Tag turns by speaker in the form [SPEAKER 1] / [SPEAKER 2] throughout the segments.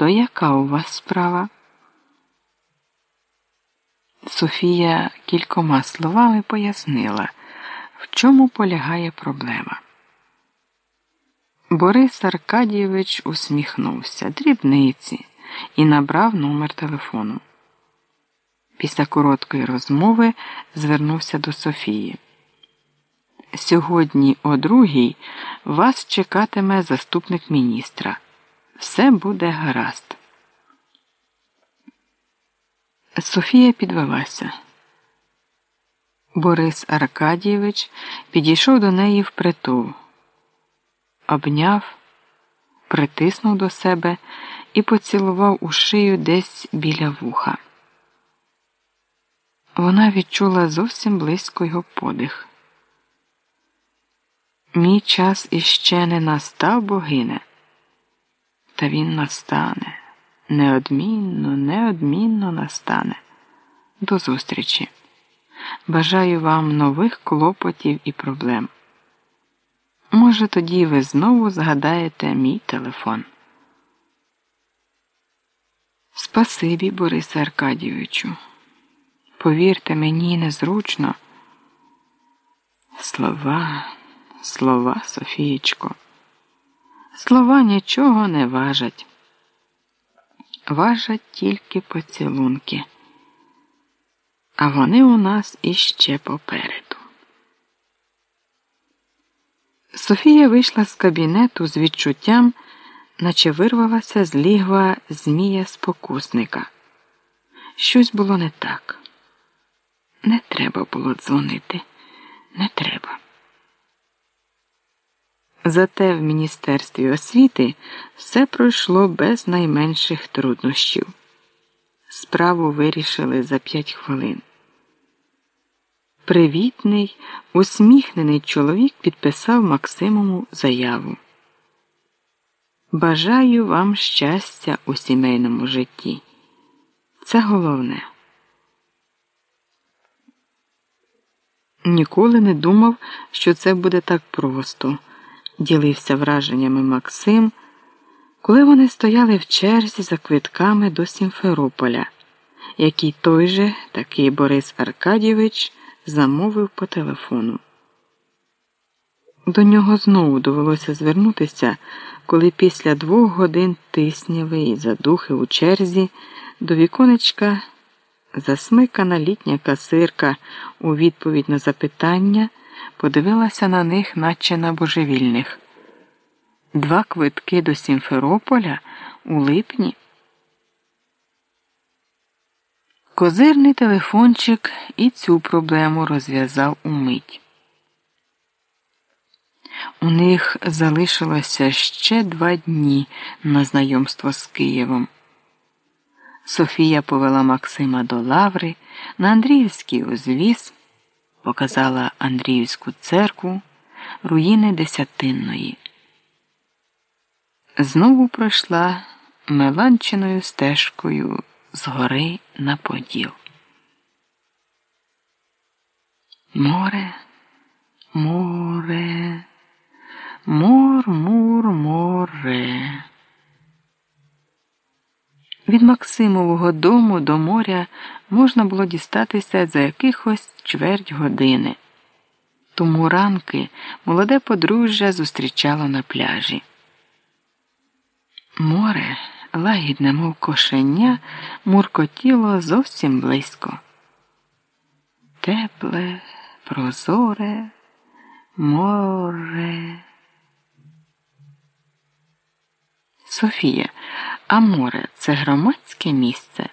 [SPEAKER 1] То яка у вас справа? Софія кількома словами пояснила, в чому полягає проблема. Борис Аркадійович усміхнувся дрібниці і набрав номер телефону. Після короткої розмови звернувся до Софії. Сьогодні, о другій, вас чекатиме заступник міністра. Все буде гаразд. Софія підвелася. Борис Аркадійович підійшов до неї впритул, обняв, притиснув до себе і поцілував у шию десь біля вуха. Вона відчула зовсім близько його подих. Мій час іще не настав богине, та він настане, неодмінно, неодмінно настане. До зустрічі. Бажаю вам нових клопотів і проблем. Може, тоді ви знову згадаєте мій телефон. Спасибі, Борисе Аркадійовичу. Повірте, мені незручно. Слова, слова, Софієчко. Слова нічого не важать. Важать тільки поцілунки. А вони у нас іще попереду. Софія вийшла з кабінету з відчуттям, наче вирвалася з лігва змія спокусника. Щось було не так. Не треба було дзвонити, не треба. Зате в Міністерстві освіти все пройшло без найменших труднощів. Справу вирішили за п'ять хвилин. Привітний, усміхнений чоловік підписав Максимову заяву. Бажаю вам щастя у сімейному житті. Це головне. Ніколи не думав, що це буде так просто, ділився враженнями Максим, коли вони стояли в черзі за квитками до Сімферополя, який той же такий Борис Аркадійович замовив по телефону. До нього знову довелося звернутися, коли після двох годин тисняви і задухи у черзі до віконечка засмикана літня касирка у відповідь на запитання подивилася на них, наче на божевільних. Два квитки до Сімферополя у липні. Козирний телефончик і цю проблему розв'язав умить. У них залишилося ще два дні на знайомство з Києвом. Софія повела Максима до лаври на Андріївський узвіз, показала Андріївську церкву, руїни Десятинної. Знову пройшла меланчиною стежкою з гори на поділ. Море, море, мор, мур, море. Від Максимового дому до моря можна було дістатися за якихось чверть години. Тому ранки молоде подружжя зустрічало на пляжі. Море, лагідне, мов кошеня, муркотіло зовсім близько. Тепле, прозоре, море. Софія, а море це громадське місце?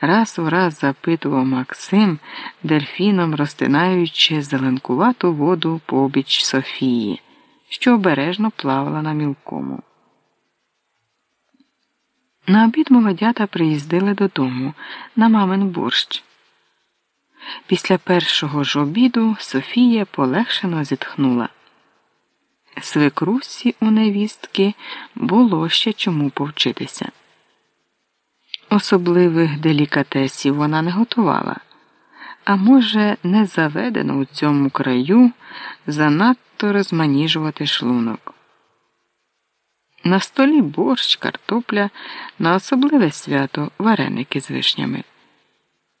[SPEAKER 1] Раз у раз запитував Максим, дельфіном розтинаючи зеленкувату воду побіч Софії, що обережно плавала на мілкому. На обід молодята приїздили додому на мамин борщ. Після першого ж обіду Софія полегшено зітхнула. Свекрусі у невістки було ще чому повчитися. Особливих делікатесів вона не готувала, а може, не заведено у цьому краю занадто розманіжувати шлунок. На столі борщ, картопля, на особливе свято вареники з вишнями.